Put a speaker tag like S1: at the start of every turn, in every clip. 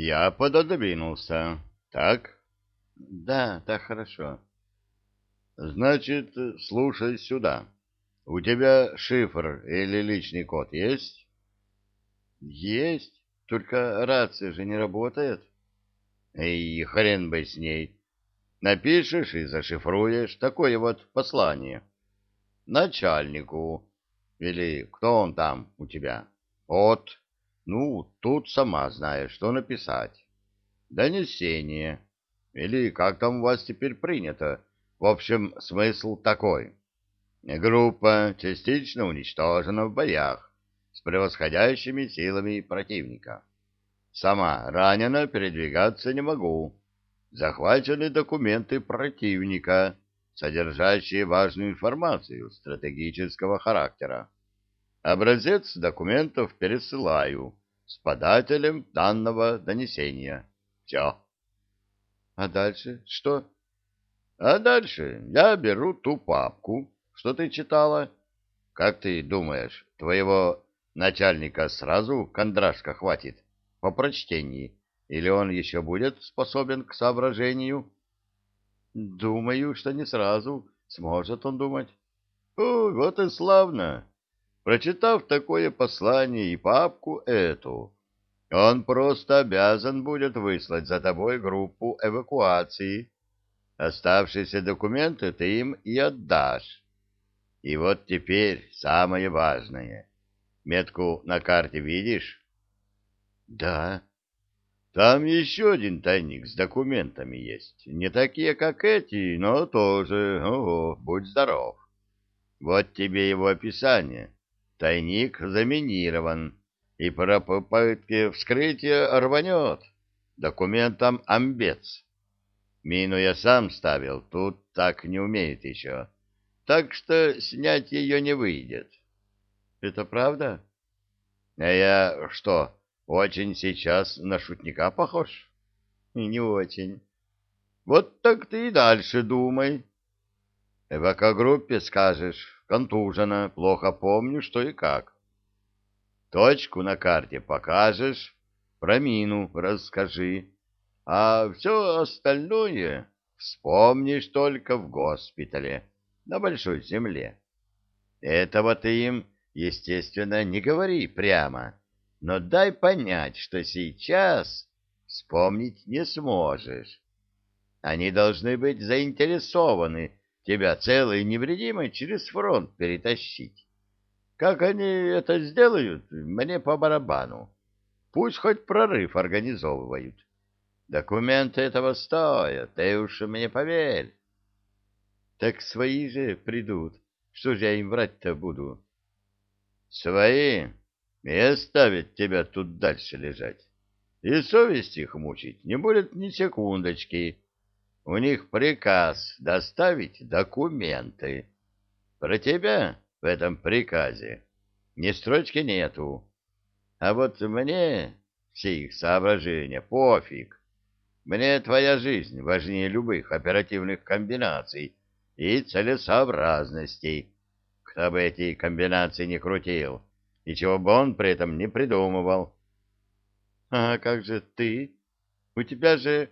S1: Я пододвинулся. Так?
S2: Да, так хорошо.
S1: Значит, слушай сюда. У тебя шифр или личный код есть?
S2: Есть, только рация же не работает.
S1: И хрен бы с ней. Напишешь и зашифруешь такое вот послание. Начальнику. Или кто он там у тебя? От. Ну, тут сама знаешь, что написать. Донесение. Или как там у вас теперь принято. В общем, смысл такой. Группа частично уничтожена в боях с превосходящими силами противника. Сама ранена, передвигаться не могу. Захвачены документы противника, содержащие важную информацию стратегического характера. Образец документов пересылаю с подателем данного донесения. Все.
S2: А дальше что?
S1: А дальше я беру ту папку, что ты читала. Как ты думаешь, твоего начальника сразу кондрашка хватит по прочтении, или он еще будет способен к соображению?
S2: Думаю, что не сразу. Сможет он думать.
S1: О, вот и славно. Прочитав такое послание и папку эту, он просто обязан будет выслать за тобой группу эвакуации. Оставшиеся документы ты им и отдашь. И вот теперь самое важное. Метку на карте видишь?
S2: Да.
S1: Там еще один тайник с документами есть. Не такие, как эти, но тоже. Ого, будь здоров. Вот тебе его описание. Тайник заминирован, и про попытки вскрытия рванет. Документам амбец. Мину я сам ставил, тут так не умеет еще. Так что снять ее не выйдет.
S2: Это правда?
S1: А я что, очень сейчас на шутника похож?
S2: Не очень.
S1: Вот так ты и дальше думай. В экогруппе скажешь, контужена, плохо помню, что и как. Точку на карте покажешь, про мину расскажи, а все остальное вспомнишь только в госпитале на Большой Земле. Этого ты им, естественно, не говори прямо, но дай понять, что сейчас вспомнить не сможешь. Они должны быть заинтересованы тебя целой и невредимой через фронт перетащить. Как они это сделают, мне по барабану. Пусть хоть прорыв организовывают. Документы этого стоят, ты уж мне поверь.
S2: Так свои же придут. Что же я им врать-то буду?
S1: Свои? И оставят тебя тут дальше лежать. И совесть их мучить не будет ни секундочки. У них приказ доставить документы. Про тебя в этом приказе ни строчки нету. А вот мне все их соображения пофиг. Мне твоя жизнь важнее любых оперативных комбинаций и целесообразностей. Кто бы эти комбинации не крутил, и чего бы он при этом не придумывал.
S2: — А как же ты? У тебя же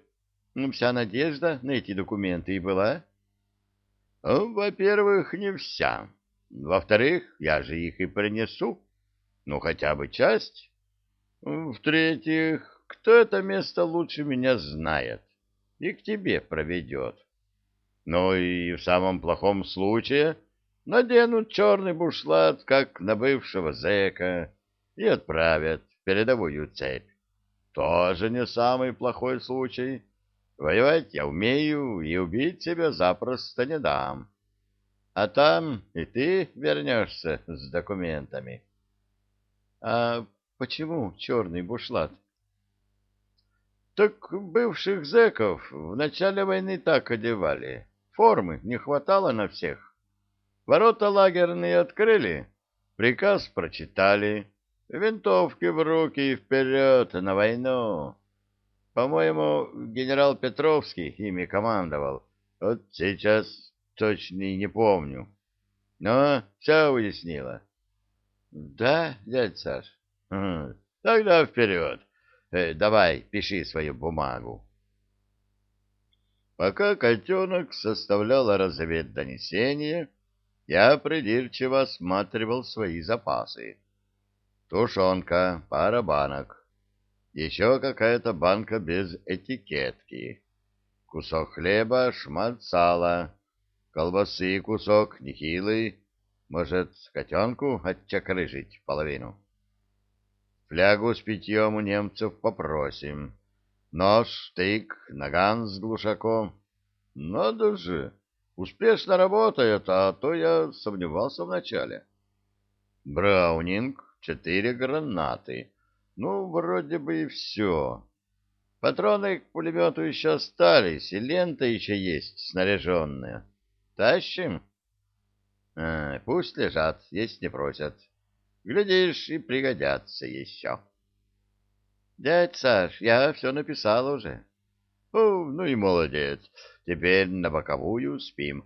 S2: вся надежда на эти документы и была?
S1: — Во-первых, не вся. Во-вторых, я же их и принесу. Ну, хотя бы часть. В-третьих, кто это место лучше меня знает и к тебе проведет. Ну и в самом плохом случае наденут черный бушлат, как на бывшего зэка, и отправят в передовую цепь. Тоже не самый плохой случай. Воевать я умею, и убить себя запросто не дам. А там и ты вернешься с документами.
S2: — А почему черный бушлат?
S1: — Так бывших зэков в начале войны так одевали. Формы не хватало на всех. Ворота лагерные открыли, приказ прочитали, винтовки в руки и вперед на войну. По-моему, генерал Петровский ими командовал. Вот сейчас точно не помню. Но все уяснила.
S2: Да, дядь Саш?
S1: Тогда вперед. Э, давай, пиши свою бумагу. Пока котенок составлял разведдонесение, я придирчиво осматривал свои запасы. Тушенка, пара банок, еще какая-то банка без этикетки, кусок хлеба, шмат сала, колбасы кусок нехилый, может, котенку отчакрыжить половину. Флягу с питьем у немцев попросим. Нож, штык, наган с глушаком. Надо же, успешно работает, а то я сомневался вначале. Браунинг, четыре гранаты. Ну, вроде бы и все. Патроны к пулемету еще остались, и лента еще есть снаряженная. Тащим? А, пусть лежат, есть не просят. Глядишь, и пригодятся еще. Дядь Саш, я все написал уже. О, ну и молодец. Теперь на боковую спим.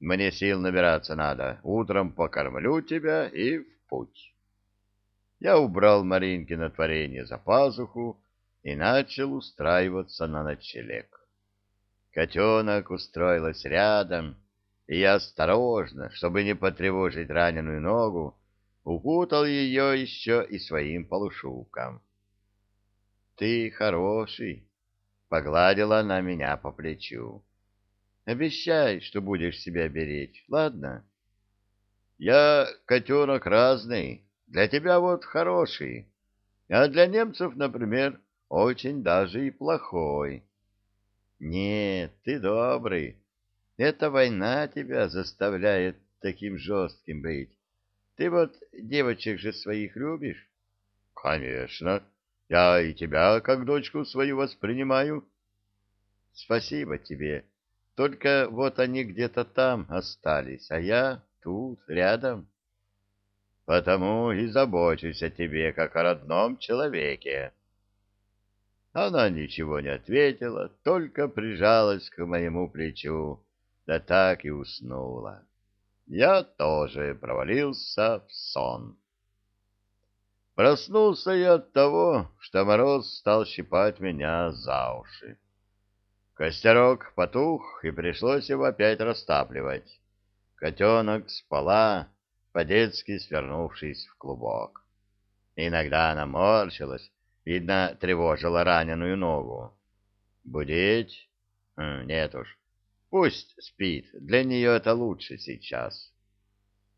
S1: Мне сил набираться надо. Утром покормлю тебя и в путь. Я убрал Маринкино творение за пазуху и начал устраиваться на ночлег. Котенок устроилась рядом, и я осторожно, чтобы не потревожить раненую ногу, укутал ее еще и своим полушубком. — Ты хороший, — погладила она меня по плечу. — Обещай, что будешь себя беречь, ладно? — Я котенок разный, для тебя вот хороший, а для немцев, например, очень даже и плохой. — Нет, ты добрый. Эта война тебя заставляет таким жестким быть. Ты вот девочек же своих любишь? — Конечно. Я и тебя как дочку свою воспринимаю. — Спасибо тебе. Только вот они где-то там остались, а я тут, рядом. Потому и забочусь о тебе, как о родном человеке. Она ничего не ответила, только прижалась к моему плечу, да так и уснула я тоже провалился в сон. Проснулся я от того, что мороз стал щипать меня за уши. Костерок потух, и пришлось его опять растапливать. Котенок спала, по-детски свернувшись в клубок. Иногда она морщилась, видно, тревожила раненую ногу. Будить? Хм, нет уж, Пусть спит, для нее это лучше сейчас.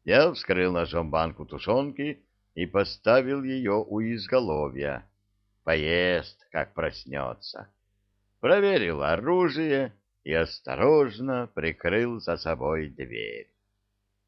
S1: Я вскрыл ножом банку тушенки и поставил ее у изголовья. Поест, как проснется. Проверил оружие и осторожно прикрыл за собой дверь.